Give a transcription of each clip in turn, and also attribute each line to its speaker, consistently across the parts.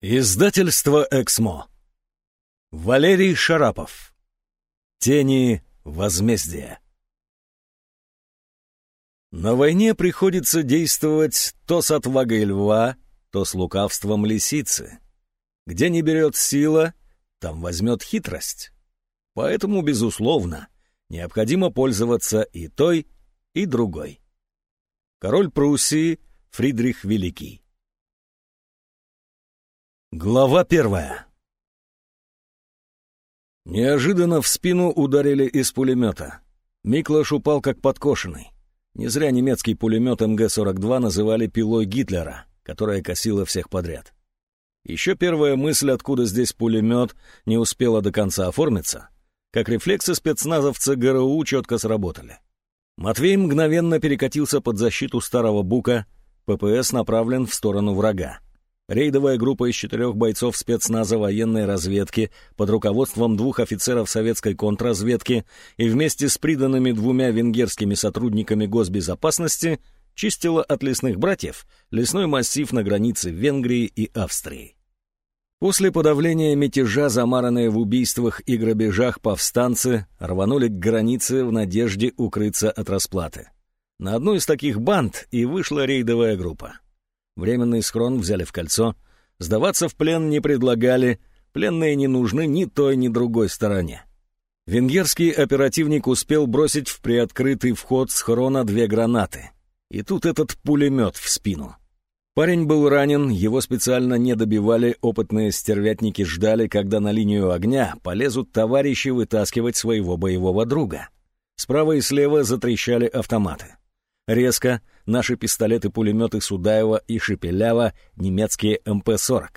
Speaker 1: Издательство «Эксмо». Валерий Шарапов. Тени возмездия. На войне приходится действовать то с отвагой льва, то с лукавством лисицы. Где не берет сила, там возьмет хитрость. Поэтому, безусловно, необходимо пользоваться и той, и другой. Король Пруссии Фридрих Великий. Глава первая. Неожиданно в спину ударили из пулемета. Миклаш упал как подкошенный. Не зря немецкий пулемет МГ-42 называли пилой Гитлера, которая косила всех подряд. Еще первая мысль, откуда здесь пулемет, не успела до конца оформиться, как рефлексы спецназовца ГРУ четко сработали. Матвей мгновенно перекатился под защиту старого бука, ППС направлен в сторону врага. Рейдовая группа из четырех бойцов спецназа военной разведки под руководством двух офицеров советской контрразведки и вместе с приданными двумя венгерскими сотрудниками госбезопасности чистила от лесных братьев лесной массив на границе Венгрии и Австрии. После подавления мятежа, замаранные в убийствах и грабежах повстанцы, рванули к границе в надежде укрыться от расплаты. На одну из таких банд и вышла рейдовая группа. Временный схрон взяли в кольцо. Сдаваться в плен не предлагали. Пленные не нужны ни той, ни другой стороне. Венгерский оперативник успел бросить в приоткрытый вход схрона две гранаты. И тут этот пулемет в спину. Парень был ранен, его специально не добивали, опытные стервятники ждали, когда на линию огня полезут товарищи вытаскивать своего боевого друга. Справа и слева затрещали автоматы. Резко наши пистолеты-пулеметы Судаева и Шепелява, немецкие МП-40.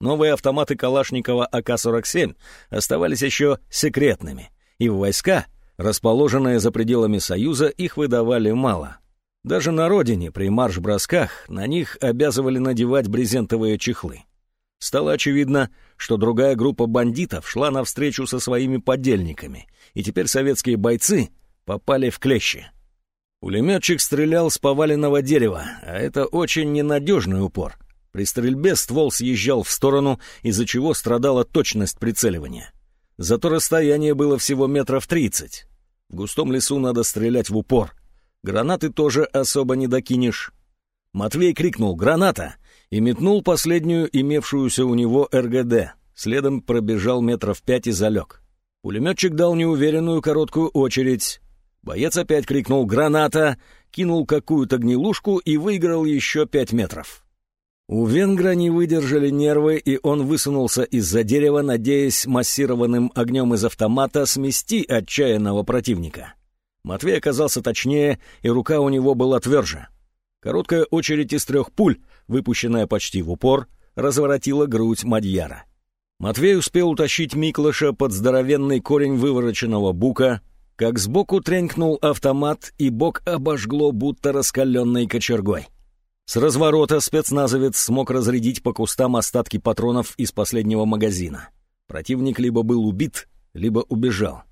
Speaker 1: Новые автоматы Калашникова АК-47 оставались еще секретными, и в войска, расположенные за пределами Союза, их выдавали мало. Даже на родине при марш-бросках на них обязывали надевать брезентовые чехлы. Стало очевидно, что другая группа бандитов шла навстречу со своими подельниками, и теперь советские бойцы попали в клещи. Пулеметчик стрелял с поваленного дерева, а это очень ненадежный упор. При стрельбе ствол съезжал в сторону, из-за чего страдала точность прицеливания. Зато расстояние было всего метров тридцать. В густом лесу надо стрелять в упор. Гранаты тоже особо не докинешь. Матвей крикнул «Граната!» и метнул последнюю имевшуюся у него РГД. Следом пробежал метров пять и залег. Пулеметчик дал неуверенную короткую очередь. Боец опять крикнул «Граната!», кинул какую-то гнилушку и выиграл еще пять метров. У венгра не выдержали нервы, и он высунулся из-за дерева, надеясь массированным огнем из автомата смести отчаянного противника. Матвей оказался точнее, и рука у него была тверже. Короткая очередь из трех пуль, выпущенная почти в упор, разворотила грудь Мадьяра. Матвей успел утащить Миклаша под здоровенный корень вывороченного бука, как сбоку тренькнул автомат, и бок обожгло будто раскаленной кочергой. С разворота спецназовец смог разрядить по кустам остатки патронов из последнего магазина. Противник либо был убит, либо убежал.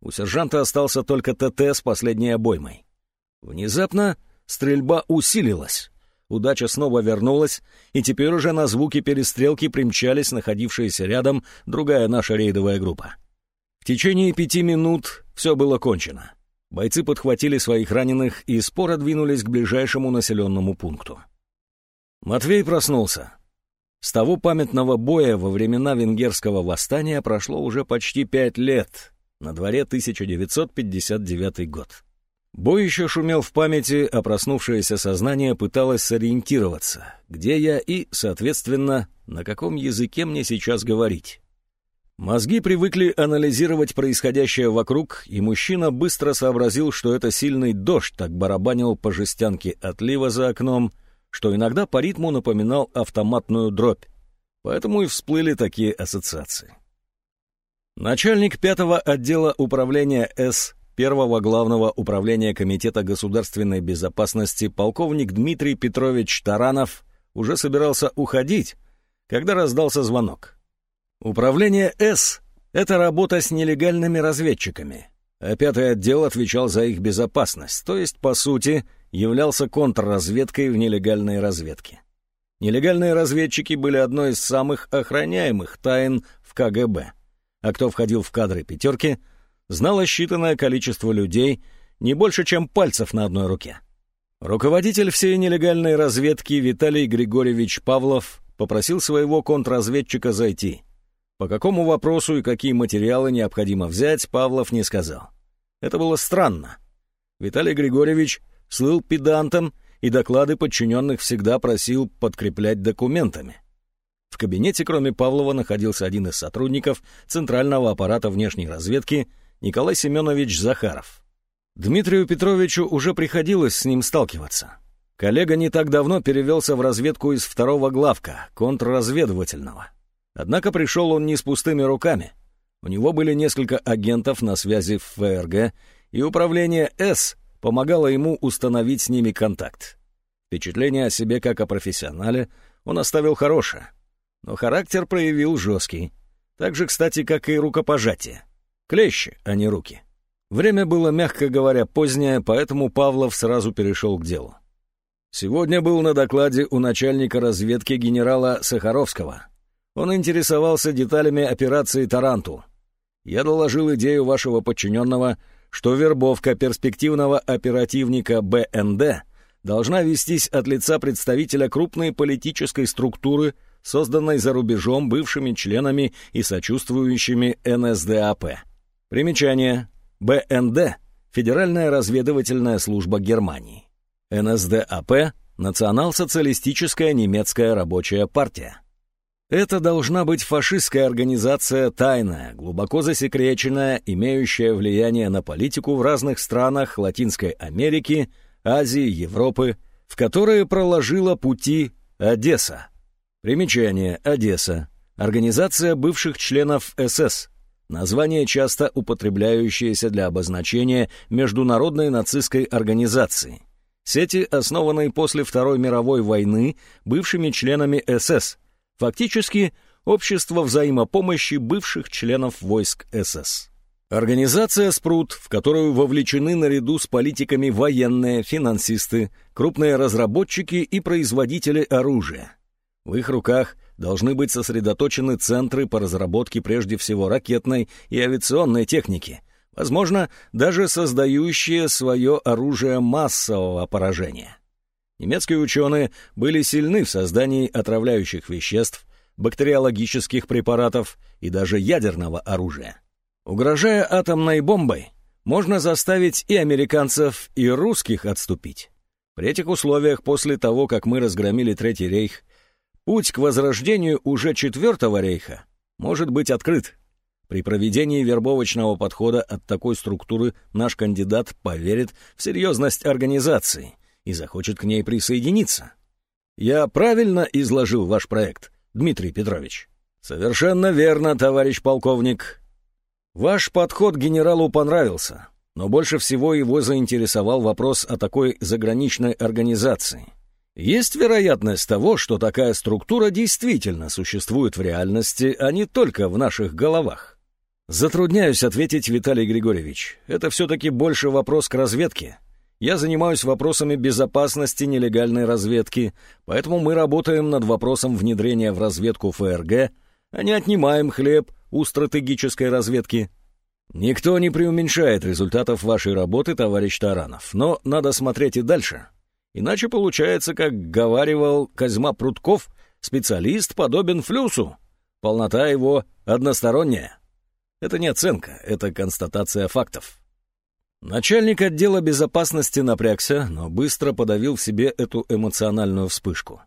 Speaker 1: У сержанта остался только ТТ с последней обоймой. Внезапно стрельба усилилась. Удача снова вернулась, и теперь уже на звуки перестрелки примчались находившаяся рядом другая наша рейдовая группа. В течение пяти минут все было кончено. Бойцы подхватили своих раненых и споро двинулись к ближайшему населенному пункту. Матвей проснулся. С того памятного боя во времена венгерского восстания прошло уже почти пять лет, на дворе 1959 год. Бой еще шумел в памяти, а проснувшееся сознание пыталось сориентироваться, где я и, соответственно, на каком языке мне сейчас говорить. Мозги привыкли анализировать происходящее вокруг, и мужчина быстро сообразил, что это сильный дождь так барабанил по жестянке отлива за окном, что иногда по ритму напоминал автоматную дробь. Поэтому и всплыли такие ассоциации. Начальник пятого отдела управления С первого главного управления Комитета государственной безопасности полковник Дмитрий Петрович Таранов уже собирался уходить, когда раздался звонок. Управление С — это работа с нелегальными разведчиками, а пятый отдел отвечал за их безопасность, то есть, по сути, являлся контрразведкой в нелегальной разведке. Нелегальные разведчики были одной из самых охраняемых тайн в КГБ. А кто входил в кадры «пятерки», знало считанное количество людей, не больше, чем пальцев на одной руке. Руководитель всей нелегальной разведки Виталий Григорьевич Павлов попросил своего контрразведчика зайти. По какому вопросу и какие материалы необходимо взять, Павлов не сказал. Это было странно. Виталий Григорьевич слыл педантом и доклады подчиненных всегда просил подкреплять документами. В кабинете, кроме Павлова, находился один из сотрудников Центрального аппарата внешней разведки Николай Семенович Захаров. Дмитрию Петровичу уже приходилось с ним сталкиваться. Коллега не так давно перевелся в разведку из второго главка, контрразведывательного. Однако пришел он не с пустыми руками. У него были несколько агентов на связи в ФРГ, и управление «С» помогало ему установить с ними контакт. Впечатление о себе как о профессионале он оставил хорошее, но характер проявил жесткий. Так же, кстати, как и рукопожатие. Клещи, а не руки. Время было, мягко говоря, позднее, поэтому Павлов сразу перешел к делу. Сегодня был на докладе у начальника разведки генерала Сахаровского. Он интересовался деталями операции «Таранту». Я доложил идею вашего подчиненного, что вербовка перспективного оперативника БНД должна вестись от лица представителя крупной политической структуры, созданной за рубежом бывшими членами и сочувствующими НСДАП. Примечание. БНД — Федеральная разведывательная служба Германии. НСДАП — Национал-социалистическая немецкая рабочая партия. Это должна быть фашистская организация тайная, глубоко засекреченная, имеющая влияние на политику в разных странах Латинской Америки, Азии, Европы, в которые проложила пути Одесса. Примечание «Одесса» — организация бывших членов СС, Название, часто употребляющееся для обозначения международной нацистской организации. Сети, основанной после Второй мировой войны бывшими членами СС, фактически общество взаимопомощи бывших членов войск СС. Организация «Спрут», в которую вовлечены наряду с политиками военные, финансисты, крупные разработчики и производители оружия. В их руках должны быть сосредоточены центры по разработке прежде всего ракетной и авиационной техники, возможно, даже создающие свое оружие массового поражения. Немецкие ученые были сильны в создании отравляющих веществ, бактериологических препаратов и даже ядерного оружия. Угрожая атомной бомбой, можно заставить и американцев, и русских отступить. При этих условиях, после того, как мы разгромили Третий рейх, Путь к возрождению уже Четвертого рейха может быть открыт. При проведении вербовочного подхода от такой структуры наш кандидат поверит в серьезность организации и захочет к ней присоединиться. Я правильно изложил ваш проект, Дмитрий Петрович? Совершенно верно, товарищ полковник. Ваш подход генералу понравился, но больше всего его заинтересовал вопрос о такой заграничной организации. Есть вероятность того, что такая структура действительно существует в реальности, а не только в наших головах? Затрудняюсь ответить, Виталий Григорьевич. Это все-таки больше вопрос к разведке. Я занимаюсь вопросами безопасности нелегальной разведки, поэтому мы работаем над вопросом внедрения в разведку ФРГ, а не отнимаем хлеб у стратегической разведки. Никто не преуменьшает результатов вашей работы, товарищ Таранов, но надо смотреть и дальше. Иначе получается, как говаривал Козьма Прутков, специалист подобен флюсу. Полнота его односторонняя. Это не оценка, это констатация фактов. Начальник отдела безопасности напрягся, но быстро подавил в себе эту эмоциональную вспышку.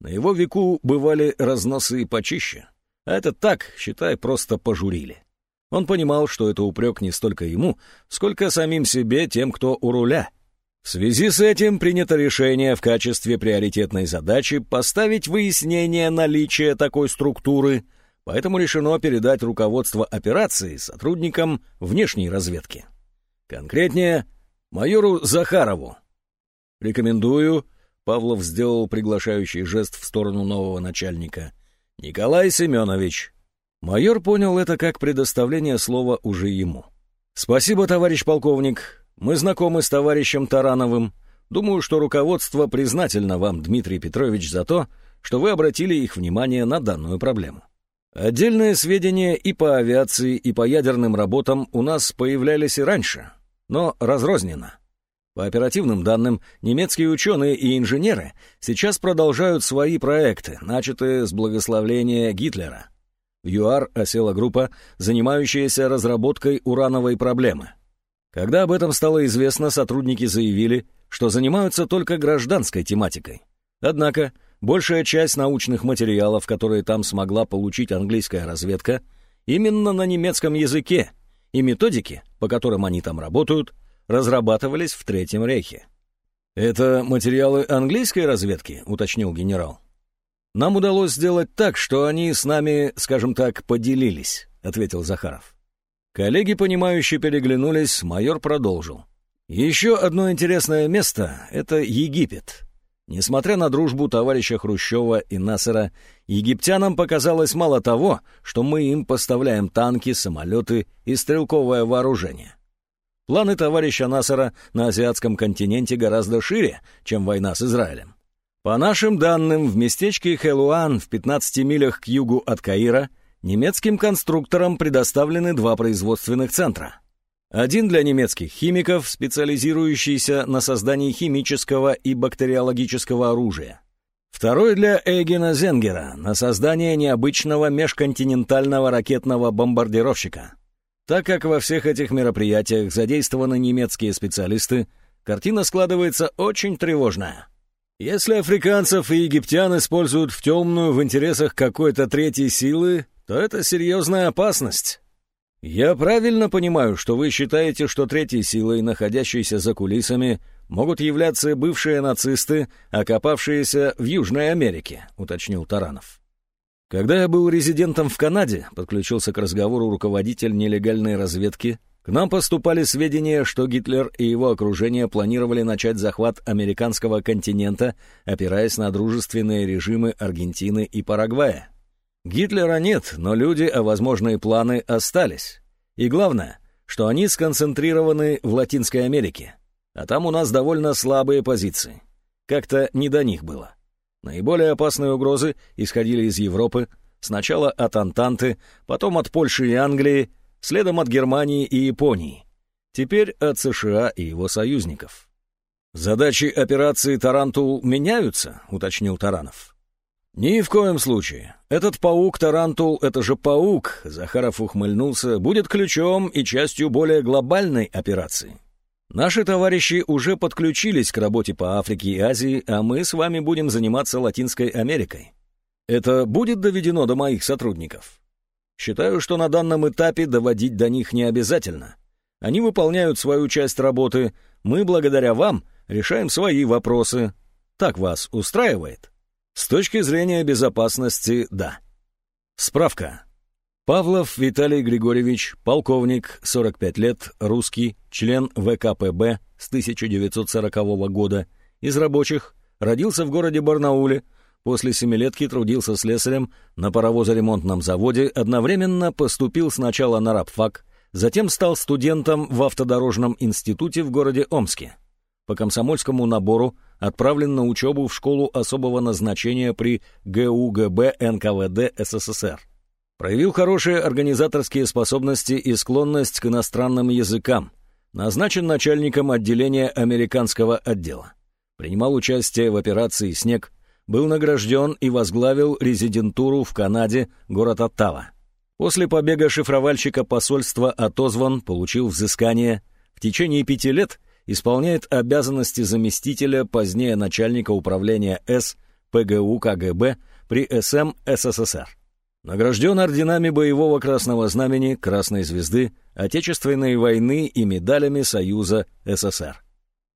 Speaker 1: На его веку бывали разносы и почище. А это так, считай, просто пожурили. Он понимал, что это упрек не столько ему, сколько самим себе, тем, кто у руля — в связи с этим принято решение в качестве приоритетной задачи поставить выяснение наличия такой структуры, поэтому решено передать руководство операции сотрудникам внешней разведки. Конкретнее, майору Захарову. Рекомендую, Павлов сделал приглашающий жест в сторону нового начальника, Николай Семенович. Майор понял это как предоставление слова уже ему. «Спасибо, товарищ полковник. Мы знакомы с товарищем Тарановым. Думаю, что руководство признательно вам, Дмитрий Петрович, за то, что вы обратили их внимание на данную проблему. Отдельные сведения и по авиации, и по ядерным работам у нас появлялись и раньше, но разрозненно. По оперативным данным, немецкие ученые и инженеры сейчас продолжают свои проекты, начатые с благословления Гитлера. В ЮАР осела группа, занимающаяся разработкой урановой проблемы. Когда об этом стало известно, сотрудники заявили, что занимаются только гражданской тематикой. Однако, большая часть научных материалов, которые там смогла получить английская разведка, именно на немецком языке, и методики, по которым они там работают, разрабатывались в Третьем Рейхе. «Это материалы английской разведки?» — уточнил генерал. «Нам удалось сделать так, что они с нами, скажем так, поделились», — ответил Захаров. Коллеги, понимающие, переглянулись, майор продолжил. «Еще одно интересное место — это Египет. Несмотря на дружбу товарища Хрущева и Насера, египтянам показалось мало того, что мы им поставляем танки, самолеты и стрелковое вооружение. Планы товарища Насара на азиатском континенте гораздо шире, чем война с Израилем. По нашим данным, в местечке Хелуан в 15 милях к югу от Каира немецким конструкторам предоставлены два производственных центра. Один для немецких химиков, специализирующийся на создании химического и бактериологического оружия. Второй для Эгена Зенгера на создание необычного межконтинентального ракетного бомбардировщика – так как во всех этих мероприятиях задействованы немецкие специалисты, картина складывается очень тревожная. Если африканцев и египтян используют в темную в интересах какой-то третьей силы, то это серьезная опасность. Я правильно понимаю, что вы считаете, что третьей силой, находящейся за кулисами, могут являться бывшие нацисты, окопавшиеся в Южной Америке, уточнил Таранов. Когда я был резидентом в Канаде, подключился к разговору руководитель нелегальной разведки, к нам поступали сведения, что Гитлер и его окружение планировали начать захват американского континента, опираясь на дружественные режимы Аргентины и Парагвая. Гитлера нет, но люди, а возможные планы остались. И главное, что они сконцентрированы в Латинской Америке, а там у нас довольно слабые позиции. Как-то не до них было. Наиболее опасные угрозы исходили из Европы, сначала от Антанты, потом от Польши и Англии, следом от Германии и Японии, теперь от США и его союзников. «Задачи операции «Тарантул» меняются?» — уточнил Таранов. «Ни в коем случае. Этот паук Тарантул — это же паук», — Захаров ухмыльнулся, — «будет ключом и частью более глобальной операции. Наши товарищи уже подключились к работе по Африке и Азии, а мы с вами будем заниматься Латинской Америкой. Это будет доведено до моих сотрудников? Считаю, что на данном этапе доводить до них не обязательно. Они выполняют свою часть работы, мы, благодаря вам, решаем свои вопросы. Так вас устраивает? С точки зрения безопасности – да. Справка. Павлов Виталий Григорьевич, полковник, 45 лет, русский, член ВКПБ с 1940 года, из рабочих, родился в городе Барнауле, после семилетки трудился слесарем на паровозоремонтном заводе, одновременно поступил сначала на рабфак, затем стал студентом в автодорожном институте в городе Омске. По комсомольскому набору отправлен на учебу в школу особого назначения при ГУГБ НКВД СССР. Проявил хорошие организаторские способности и склонность к иностранным языкам. Назначен начальником отделения американского отдела. Принимал участие в операции «Снег», был награжден и возглавил резидентуру в Канаде, город Оттава. После побега шифровальщика посольства отозван, получил взыскание. В течение пяти лет исполняет обязанности заместителя, позднее начальника управления С ПГУ КГБ при СМ СССР. Награжден орденами Боевого Красного Знамени, Красной Звезды, Отечественной войны и медалями Союза СССР.